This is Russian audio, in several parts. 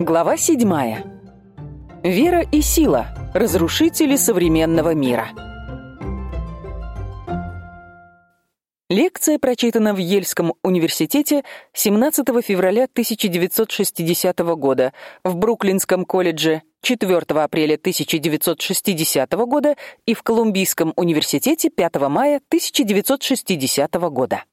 Глава седьмая. Вера и сила. Разрушители современного мира. Лекция прочитана в Ельском университете 17 февраля 1960 года, в Бруклинском колледже 4 апреля 1960 года и в Колумбийском университете 5 мая 1960 года.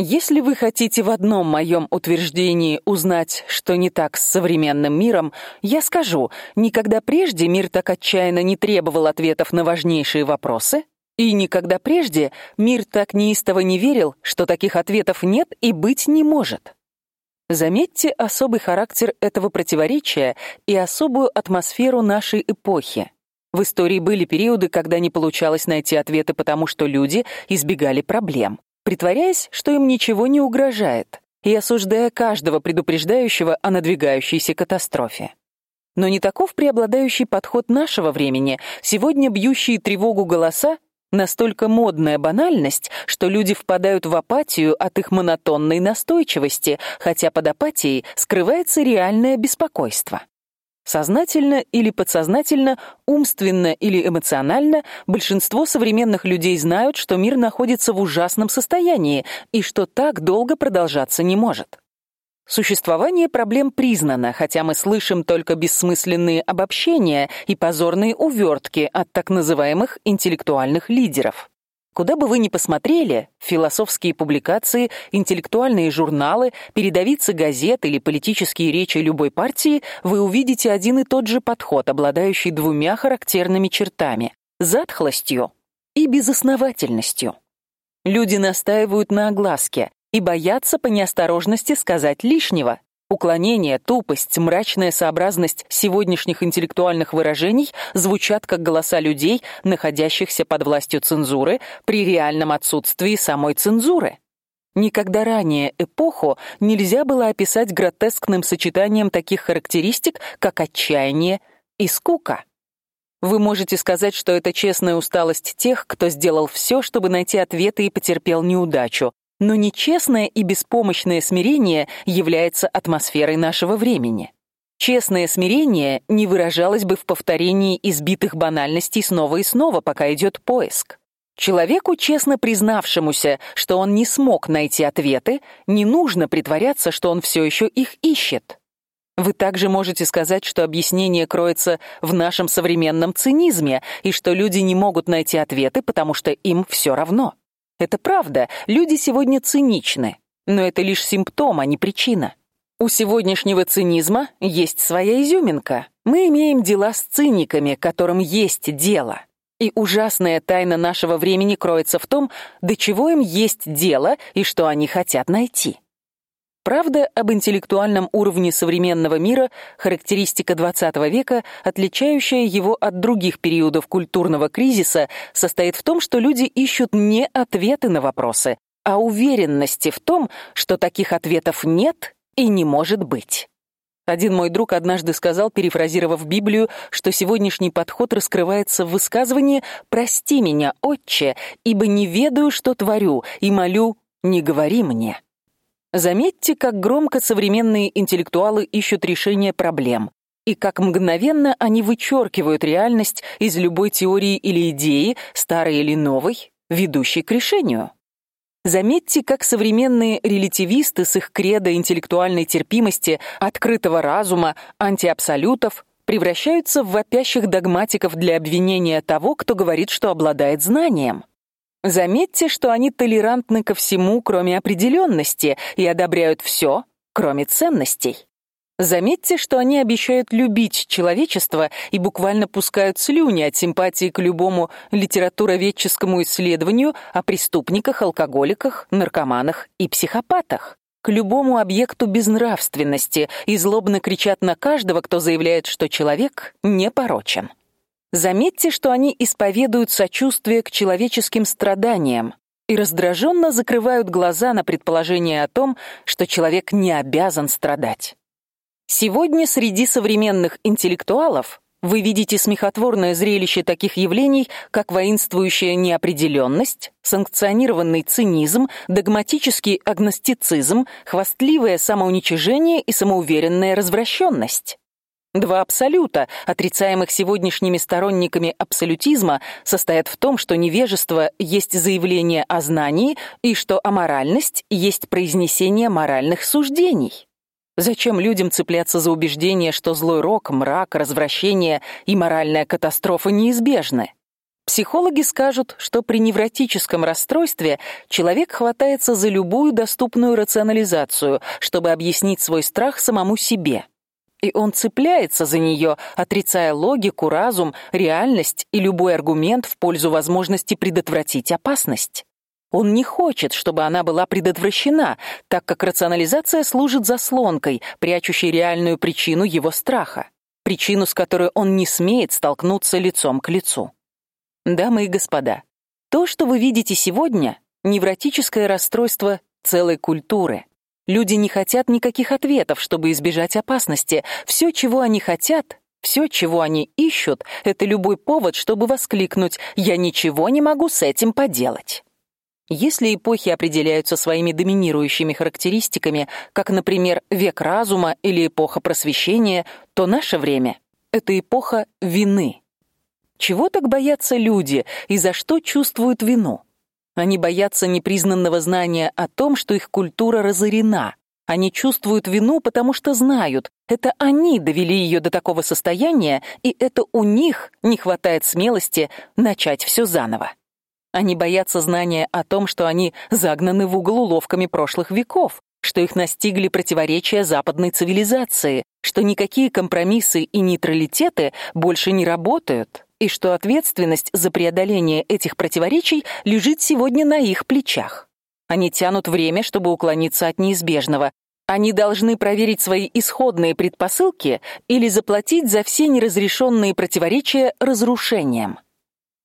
Если вы хотите в одном моем утверждении узнать, что не так с современным миром, я скажу: никогда прежде мир так отчаянно не требовал ответов на важнейшие вопросы, и никогда прежде мир так неистово не верил, что таких ответов нет и быть не может. Заметьте особый характер этого противоречия и особую атмосферу нашей эпохи. В истории были периоды, когда не получалось найти ответы, потому что люди избегали проблем притворяясь, что им ничего не угрожает, и осуждая каждого предупреждающего о надвигающейся катастрофе. Но не таков преобладающий подход нашего времени. Сегодня бьющие тревогу голоса настолько модная банальность, что люди впадают в апатию от их монотонной настойчивости, хотя под апатией скрывается реальное беспокойство. Сознательно или подсознательно, умственно или эмоционально, большинство современных людей знают, что мир находится в ужасном состоянии и что так долго продолжаться не может. Существование проблем признано, хотя мы слышим только бессмысленные обобщения и позорные увертки от так называемых интеллектуальных лидеров. Куда бы вы ни посмотрели, философские публикации, интеллектуальные журналы, передовицы газет или политические речи любой партии, вы увидите один и тот же подход, обладающий двумя характерными чертами: затхлостью и безосновательностью. Люди настаивают на огласке и боятся по неосторожности сказать лишнего. Уклонение, тупость, мрачная сообразность сегодняшних интеллектуальных выражений звучат как голоса людей, находящихся под властью цензуры при реальном отсутствии самой цензуры. Никогда ранее эпоху нельзя было описать гротескным сочетанием таких характеристик, как отчаяние и скука. Вы можете сказать, что это честная усталость тех, кто сделал все, чтобы найти ответы и потерпел неудачу, но нечестное и беспомощное смирение является атмосферой нашего времени. Честное смирение не выражалось бы в повторении избитых банальностей снова и снова, пока идет поиск. Человеку, честно признавшемуся, что он не смог найти ответы, не нужно притворяться, что он все еще их ищет. Вы также можете сказать, что объяснение кроется в нашем современном цинизме и что люди не могут найти ответы, потому что им все равно. Это правда, люди сегодня циничны, но это лишь симптом, а не причина. У сегодняшнего цинизма есть своя изюминка. Мы имеем дела с циниками, которым есть дело. И ужасная тайна нашего времени кроется в том, до чего им есть дело и что они хотят найти. Правда об интеллектуальном уровне современного мира характеристика XX века, отличающая его от других периодов культурного кризиса, состоит в том, что люди ищут не ответы на вопросы, а уверенности в том, что таких ответов нет и не может быть. Один мой друг однажды сказал, перефразировав Библию, что сегодняшний подход раскрывается в высказывании: "Прости меня, Отче, ибо не ведаю, что творю, и молю: не говори мне". Заметьте, как громко современные интеллектуалы ищут решение проблем и как мгновенно они вычеркивают реальность из любой теории или идеи, старой или новой, ведущей к решению. Заметьте, как современные релятивисты с их кредо интеллектуальной терпимости, открытого разума, антиабсолютов превращаются в вопящих догматиков для обвинения того, кто говорит, что обладает знанием. Заметьте, что они толерантны ко всему, кроме определенности, и одобряют все, кроме ценностей. Заметьте, что они обещают любить человечество и буквально пускают слюни от симпатии к любому литературоведческому исследованию о преступниках, алкоголиках, наркоманах и психопатах, к любому объекту безнравственности и злобно кричат на каждого, кто заявляет, что человек непорочен. Заметьте, что они исповедуют сочувствие к человеческим страданиям и раздраженно закрывают глаза на предположение о том, что человек не обязан страдать. Сегодня среди современных интеллектуалов Вы видите смехотворное зрелище таких явлений, как воинствующая неопределенность, санкционированный цинизм, догматический агностицизм, хвастливое самоуничижение и самоуверенная развращенность. Два абсолюта, отрицаемых сегодняшними сторонниками абсолютизма, состоят в том, что невежество есть заявление о знании и что аморальность есть произнесение моральных суждений. Зачем людям цепляться за убеждение, что злой рок, мрак, развращение и моральная катастрофа неизбежны? Психологи скажут, что при невротическом расстройстве человек хватается за любую доступную рационализацию, чтобы объяснить свой страх самому себе. И он цепляется за нее, отрицая логику, разум, реальность и любой аргумент в пользу возможности предотвратить опасность. Он не хочет, чтобы она была предотвращена, так как рационализация служит заслонкой, прячущей реальную причину его страха, причину, с которой он не смеет столкнуться лицом к лицу. Дамы и господа, то, что вы видите сегодня, невротическое расстройство целой культуры. Люди не хотят никаких ответов, чтобы избежать опасности. Все, чего они хотят, все, чего они ищут, это любой повод, чтобы воскликнуть: "Я ничего не могу с этим поделать". Если эпохи определяются своими доминирующими характеристиками, как, например, век разума или эпоха просвещения, то наше время это эпоха вины. Чего так боятся люди и за что чувствуют вину? Они боятся непризнанного знания о том, что их культура разорена. Они чувствуют вину, потому что знают, это они довели ее до такого состояния, и это у них не хватает смелости начать все заново. Они боятся знания о том, что они загнаны в угол уловками прошлых веков, что их настигли противоречия западной цивилизации, что никакие компромиссы и нейтралитеты больше не работают, и что ответственность за преодоление этих противоречий лежит сегодня на их плечах. Они тянут время, чтобы уклониться от неизбежного. Они должны проверить свои исходные предпосылки или заплатить за все неразрешенные противоречия разрушением.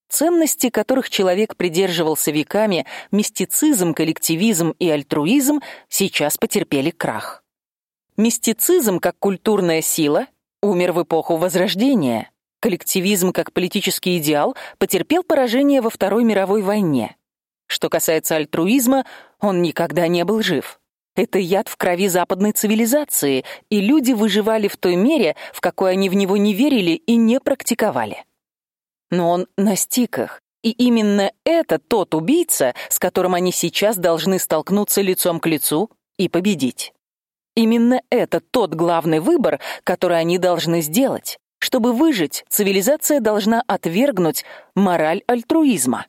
Ценности, которых человек придерживался веками, мистицизм, коллективизм и альтруизм, сейчас потерпели крах. Мистицизм как культурная сила умер в эпоху Возрождения. Коллективизм как политический идеал потерпел поражение во Второй мировой войне. Что касается альтруизма, он никогда не был жив. Это яд в крови западной цивилизации, и люди выживали в той мере, в какой они в него не верили и не практиковали но он настиг их. И именно это тот убийца, с которым они сейчас должны столкнуться лицом к лицу и победить. Именно это тот главный выбор, который они должны сделать. Чтобы выжить, цивилизация должна отвергнуть мораль альтруизма.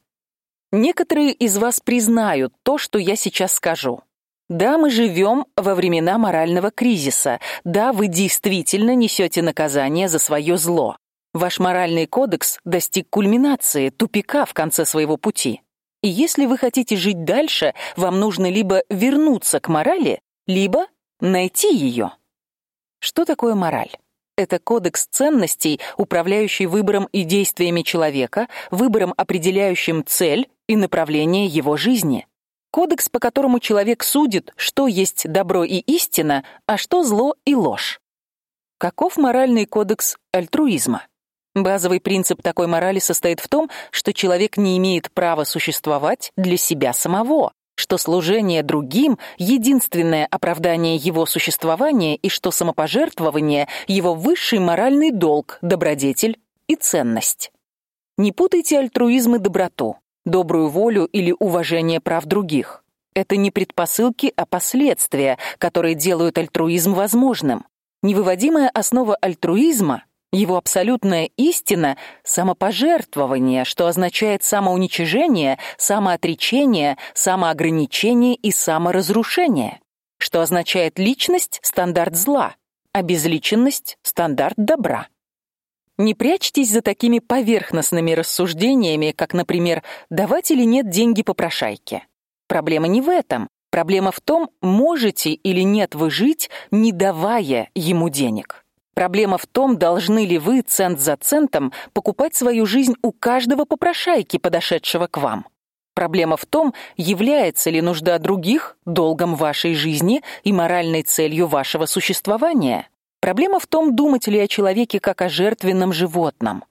Некоторые из вас признают то, что я сейчас скажу. Да, мы живем во времена морального кризиса. Да, вы действительно несете наказание за свое зло. Ваш моральный кодекс достиг кульминации, тупика в конце своего пути. И если вы хотите жить дальше, вам нужно либо вернуться к морали, либо найти ее. Что такое мораль? Это кодекс ценностей, управляющий выбором и действиями человека, выбором, определяющим цель и направление его жизни. Кодекс, по которому человек судит, что есть добро и истина, а что зло и ложь. Каков моральный кодекс альтруизма? Базовый принцип такой морали состоит в том, что человек не имеет права существовать для себя самого, что служение другим единственное оправдание его существования и что самопожертвование его высший моральный долг, добродетель и ценность. Не путайте альтруизм и доброту, добрую волю или уважение прав других. Это не предпосылки, а последствия, которые делают альтруизм возможным. Невыводимая основа альтруизма его абсолютная истина самопожертвование, что означает самоуничижение, самоотречение, самоограничение и саморазрушение, что означает личность стандарт зла, а безличенность стандарт добра. Не прячьтесь за такими поверхностными рассуждениями, как, например, давать или нет деньги попрошайке. Проблема не в этом. Проблема в том, можете или нет вы жить, не давая ему денег. Проблема в том, должны ли вы цент за центом покупать свою жизнь у каждого попрошайки, подошедшего к вам. Проблема в том, является ли нужда других долгом вашей жизни и моральной целью вашего существования. Проблема в том, думать ли о человеке как о жертвенном животном.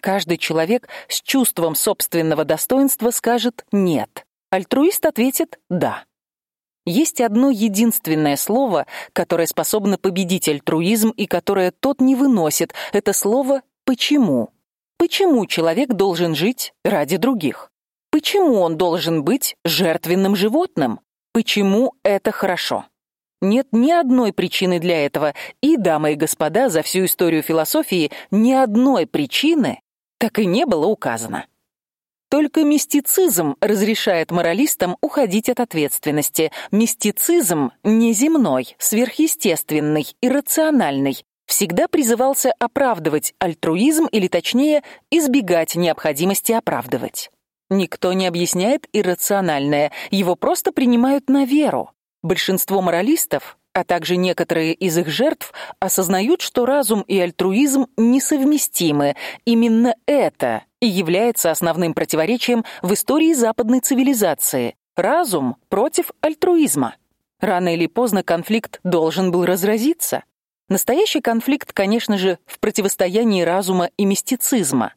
Каждый человек с чувством собственного достоинства скажет «нет». Альтруист ответит «да». Есть одно единственное слово, которое способно победить альтруизм и которое тот не выносит. Это слово «почему». Почему человек должен жить ради других? Почему он должен быть жертвенным животным? Почему это хорошо? Нет ни одной причины для этого, и, дамы и господа, за всю историю философии ни одной причины так и не было указано. Только мистицизм разрешает моралистам уходить от ответственности. Мистицизм неземной, сверхъестественный, иррациональный, всегда призывался оправдывать альтруизм или точнее избегать необходимости оправдывать. Никто не объясняет иррациональное, его просто принимают на веру. Большинство моралистов, а также некоторые из их жертв осознают, что разум и альтруизм несовместимы. Именно это и является основным противоречием в истории западной цивилизации. Разум против альтруизма. Рано или поздно конфликт должен был разразиться. Настоящий конфликт, конечно же, в противостоянии разума и мистицизма.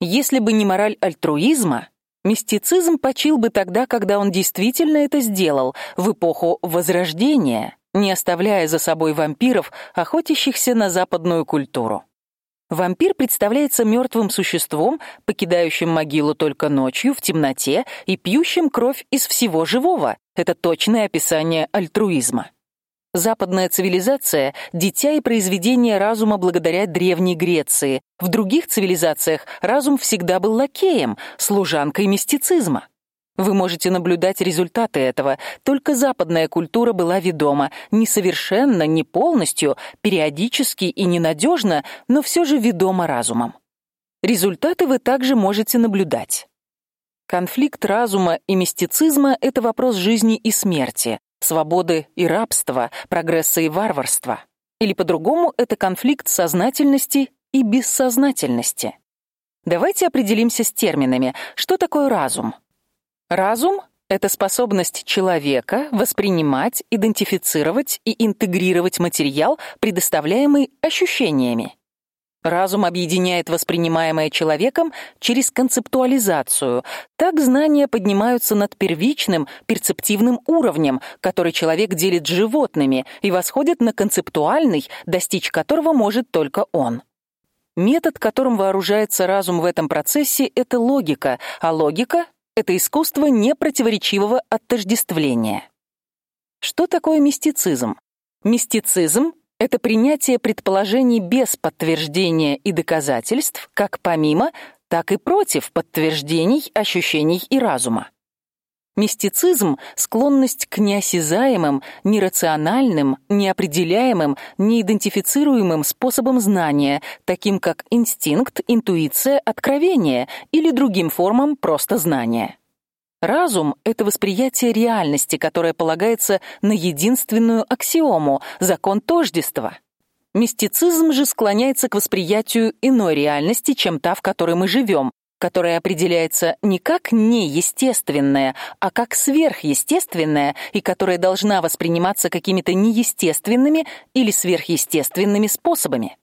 Если бы не мораль альтруизма, мистицизм почил бы тогда, когда он действительно это сделал, в эпоху Возрождения, не оставляя за собой вампиров, охотящихся на западную культуру. Вампир представляется мертвым существом, покидающим могилу только ночью в темноте и пьющим кровь из всего живого. Это точное описание альтруизма. Западная цивилизация дитя и произведение разума благодаря древней Греции. В других цивилизациях разум всегда был лакеем, служанкой мистицизма. Вы можете наблюдать результаты этого. Только западная культура была ведома несовершенно, не полностью, периодически и ненадежно, но все же ведома разумом. Результаты вы также можете наблюдать. Конфликт разума и мистицизма это вопрос жизни и смерти, свободы и рабства, прогресса и варварства. Или по-другому это конфликт сознательности и бессознательности. Давайте определимся с терминами. Что такое разум? Разум это способность человека воспринимать, идентифицировать и интегрировать материал, предоставляемый ощущениями. Разум объединяет воспринимаемое человеком через концептуализацию. Так знания поднимаются над первичным перцептивным уровнем, который человек делит с животными, и восходят на концептуальный, достичь которого может только он. Метод, которым вооружается разум в этом процессе это логика, а логика это искусство непротиворечивого отождествления. Что такое мистицизм? Мистицизм это принятие предположений без подтверждения и доказательств, как помимо, так и против подтверждений, ощущений и разума. Мистицизм склонность к неосязаемым, нерациональным, неопределяемым, неидентифицируемым способам знания, таким как инстинкт, интуиция, откровение или другим формам просто знания. Разум это восприятие реальности, которое полагается на единственную аксиому закон тождества. Мистицизм же склоняется к восприятию иной реальности, чем та, в которой мы живем, которая определяется не как неестественное, а как сверхъестественное и которая должна восприниматься какими-то неестественными или сверхъестественными способами.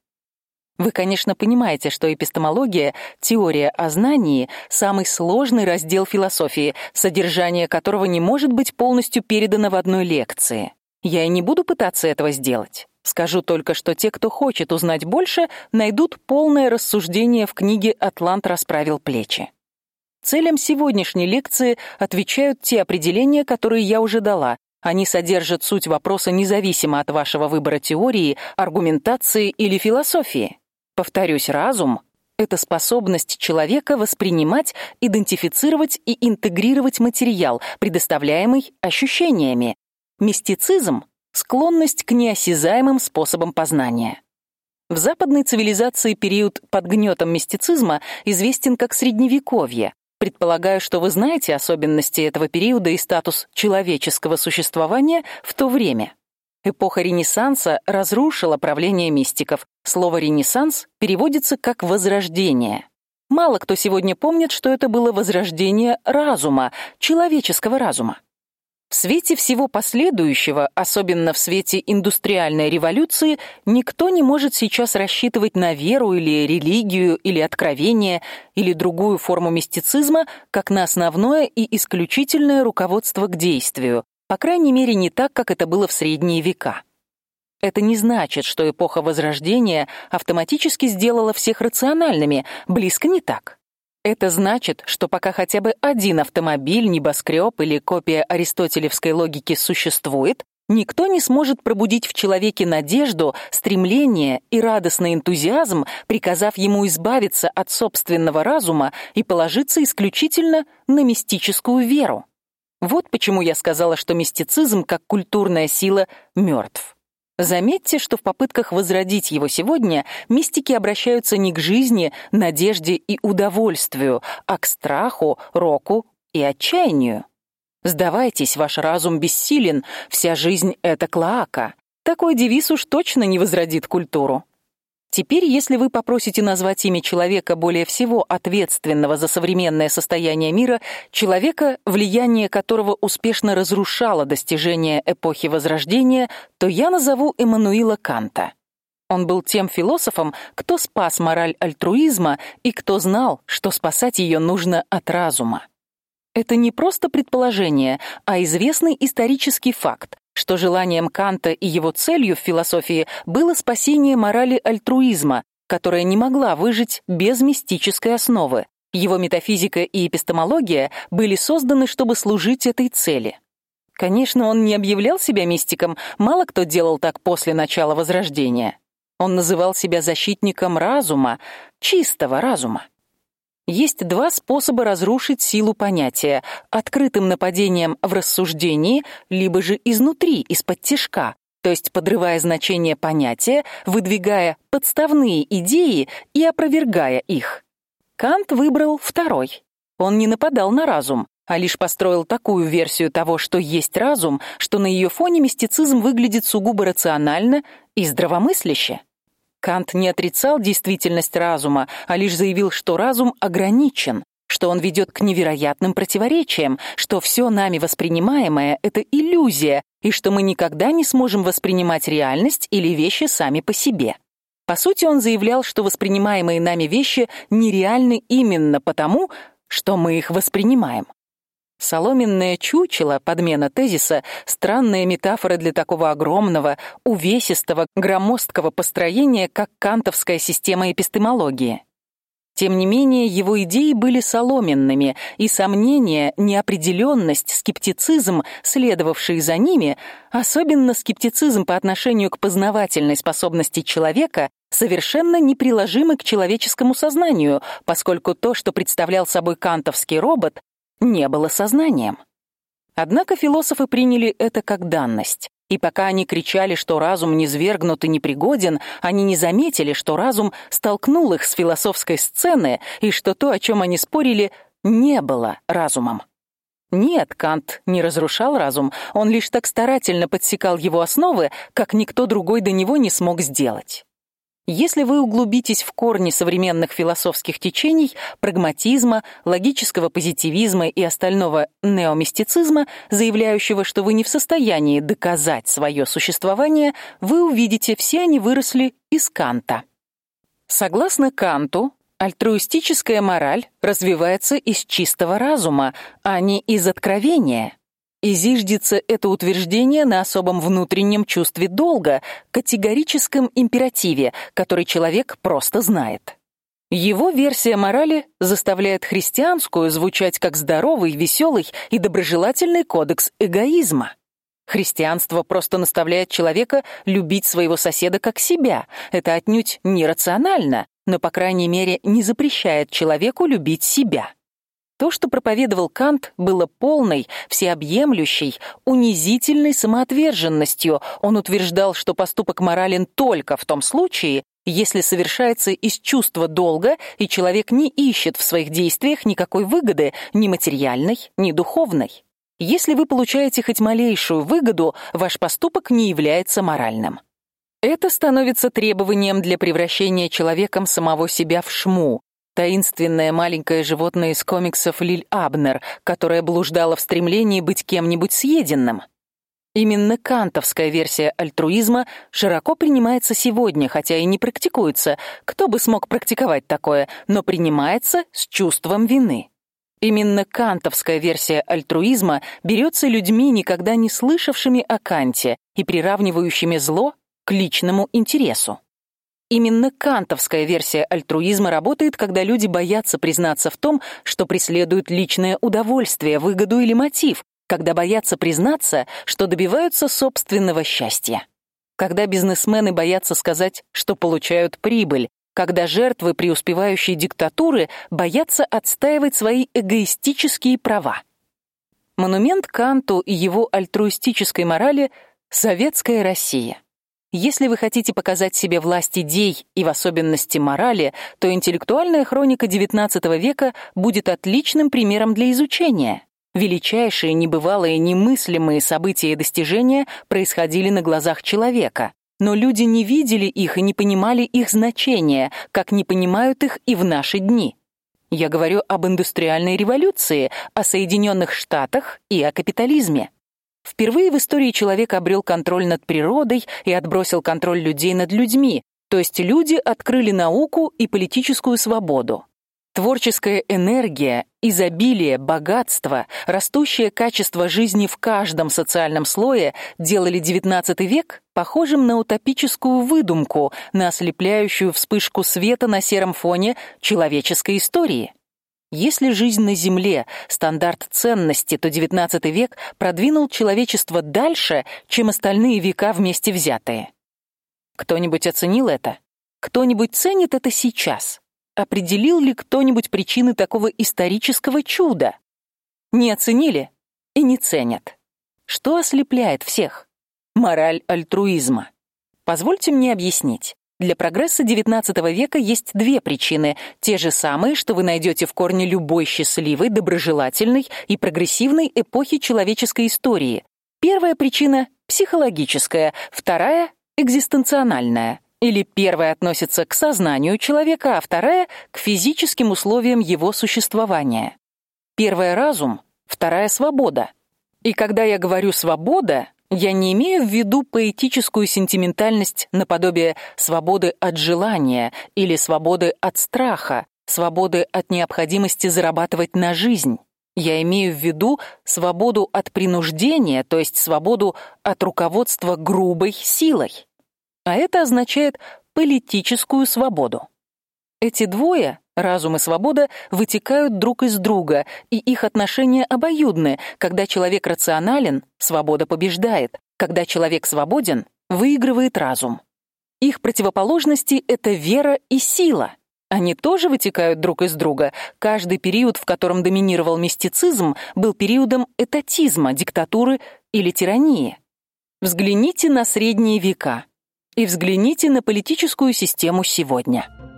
Вы, конечно, понимаете, что эпистемология, теория о знании самый сложный раздел философии, содержание которого не может быть полностью передано в одной лекции. Я и не буду пытаться этого сделать. Скажу только, что те, кто хочет узнать больше, найдут полное рассуждение в книге Атлант расправил плечи. Целям сегодняшней лекции отвечают те определения, которые я уже дала. Они содержат суть вопроса независимо от вашего выбора теории, аргументации или философии. Повторюсь, разум это способность человека воспринимать, идентифицировать и интегрировать материал, предоставляемый ощущениями. Мистицизм склонность к неосязаемым способам познания. В западной цивилизации период под гнетом мистицизма известен как средневековье. Предполагаю, что вы знаете особенности этого периода и статус человеческого существования в то время. Эпоха Ренессанса разрушила правление мистиков. Слово Ренессанс переводится как возрождение. Мало кто сегодня помнит, что это было возрождение разума, человеческого разума. В свете всего последующего, особенно в свете индустриальной революции, никто не может сейчас рассчитывать на веру или религию или откровение или другую форму мистицизма как на основное и исключительное руководство к действию, по крайней мере, не так, как это было в средние века. Это не значит, что эпоха Возрождения автоматически сделала всех рациональными, близко не так. Это значит, что пока хотя бы один автомобиль, небоскреб или копия аристотелевской логики существует, никто не сможет пробудить в человеке надежду, стремление и радостный энтузиазм, приказав ему избавиться от собственного разума и положиться исключительно на мистическую веру. Вот почему я сказала, что мистицизм как культурная сила мертв. Заметьте, что в попытках возродить его сегодня мистики обращаются не к жизни, надежде и удовольствию, а к страху, року и отчаянию. Сдавайтесь, ваш разум бессилен, вся жизнь это клоака. Такой девиз уж точно не возродит культуру. Теперь, если вы попросите назвать имя человека более всего ответственного за современное состояние мира, человека, влияние которого успешно разрушало достижения эпохи Возрождения, то я назову Эммануила Канта. Он был тем философом, кто спас мораль альтруизма и кто знал, что спасать ее нужно от разума. Это не просто предположение, а известный исторический факт, что желанием Канта и его целью в философии было спасение морали альтруизма, которая не могла выжить без мистической основы. Его метафизика и эпистемология были созданы, чтобы служить этой цели. Конечно, он не объявлял себя мистиком, мало кто делал так после начала Возрождения. Он называл себя защитником разума, чистого разума. Есть два способа разрушить силу понятия: открытым нападением в рассуждении, либо же изнутри, из-под тишка, то есть подрывая значение понятия, выдвигая подставные идеи и опровергая их. Кант выбрал второй. Он не нападал на разум, а лишь построил такую версию того, что есть разум, что на ее фоне мистицизм выглядит сугубо рационально и здравомысляще. Кант не отрицал действительность разума, а лишь заявил, что разум ограничен, что он ведет к невероятным противоречиям, что все нами воспринимаемое это иллюзия, и что мы никогда не сможем воспринимать реальность или вещи сами по себе. По сути, он заявлял, что воспринимаемые нами вещи нереальны именно потому, что мы их воспринимаем. Соломенное чучело, подмена тезиса, странная метафора для такого огромного, увесистого, громоздкого построения, как кантовская система эпистемологии. Тем не менее, его идеи были соломенными, и сомнения, неопределенность, скептицизм, следовавшие за ними, особенно скептицизм по отношению к познавательной способности человека, совершенно неприложимы к человеческому сознанию, поскольку то, что представлял собой кантовский робот, не было сознанием. Однако философы приняли это как данность. И пока они кричали, что разум низвергнут и непригоден, они не заметили, что разум столкнул их с философской сцены и что то, о чем они спорили, не было разумом. Нет, Кант не разрушал разум, он лишь так старательно подсекал его основы, как никто другой до него не смог сделать. Если вы углубитесь в корни современных философских течений, прагматизма, логического позитивизма и остального неомистицизма, заявляющего, что вы не в состоянии доказать свое существование, вы увидите, все они выросли из Канта. Согласно Канту, альтруистическая мораль развивается из чистого разума, а не из откровения. И зиждется это утверждение на особом внутреннем чувстве долга, категорическом императиве, который человек просто знает. Его версия морали заставляет христианскую звучать как здоровый, веселый и доброжелательный кодекс эгоизма. Христианство просто наставляет человека любить своего соседа как себя. Это отнюдь не рационально, но по крайней мере не запрещает человеку любить себя. То, что проповедовал Кант, было полной, всеобъемлющей, унизительной самоотверженностью. Он утверждал, что поступок морален только в том случае, если совершается из чувства долга, и человек не ищет в своих действиях никакой выгоды, ни материальной, ни духовной. Если вы получаете хоть малейшую выгоду, ваш поступок не является моральным. Это становится требованием для превращения человеком самого себя в шму, Таинственное маленькое животное из комиксов Лиль Абнер, которое блуждало в стремлении быть кем-нибудь съеденным. Именно кантовская версия альтруизма широко принимается сегодня, хотя и не практикуется. Кто бы смог практиковать такое, но принимается с чувством вины. Именно кантовская версия альтруизма берется людьми, никогда не слышавшими о Канте и приравнивающими зло к личному интересу. Именно кантовская версия альтруизма работает, когда люди боятся признаться в том, что преследуют личное удовольствие, выгоду или мотив, когда боятся признаться, что добиваются собственного счастья. Когда бизнесмены боятся сказать, что получают прибыль, когда жертвы преуспевающей диктатуры боятся отстаивать свои эгоистические права. Монумент Канту и его альтруистической морали советская Россия. Если вы хотите показать себе власть идей и в особенности морали, то интеллектуальная хроника XIX века будет отличным примером для изучения. Величайшие, небывалые, немыслимые события и достижения происходили на глазах человека, но люди не видели их и не понимали их значения, как не понимают их и в наши дни. Я говорю об индустриальной революции, о Соединенных Штатах и о капитализме. Впервые в истории человек обрел контроль над природой и отбросил контроль людей над людьми, то есть люди открыли науку и политическую свободу. Творческая энергия, изобилие, богатство, растущее качество жизни в каждом социальном слое делали XIX век похожим на утопическую выдумку, на ослепляющую вспышку света на сером фоне человеческой истории. Если жизнь на Земле стандарт ценности, то XIX век продвинул человечество дальше, чем остальные века вместе взятые. Кто-нибудь оценил это? Кто-нибудь ценит это сейчас? Определил ли кто-нибудь причины такого исторического чуда? Не оценили и не ценят. Что ослепляет всех? Мораль альтруизма. Позвольте мне объяснить. Для прогресса XIX века есть две причины, те же самые, что вы найдете в корне любой счастливой, доброжелательной и прогрессивной эпохи человеческой истории. Первая причина психологическая, вторая экзистенциональная. Или первая относится к сознанию человека, а вторая к физическим условиям его существования. Первая разум, вторая свобода. И когда я говорю свобода, я не имею в виду поэтическую сентиментальность наподобие свободы от желания или свободы от страха, свободы от необходимости зарабатывать на жизнь. Я имею в виду свободу от принуждения, то есть свободу от руководства грубой силой. А это означает политическую свободу. Эти двое Разум и свобода вытекают друг из друга, и их отношения обоюдны. Когда человек рационален, свобода побеждает. Когда человек свободен, выигрывает разум. Их противоположности это вера и сила. Они тоже вытекают друг из друга. Каждый период, в котором доминировал мистицизм, был периодом этатизма, диктатуры или тирании. Взгляните на средние века и взгляните на политическую систему сегодня.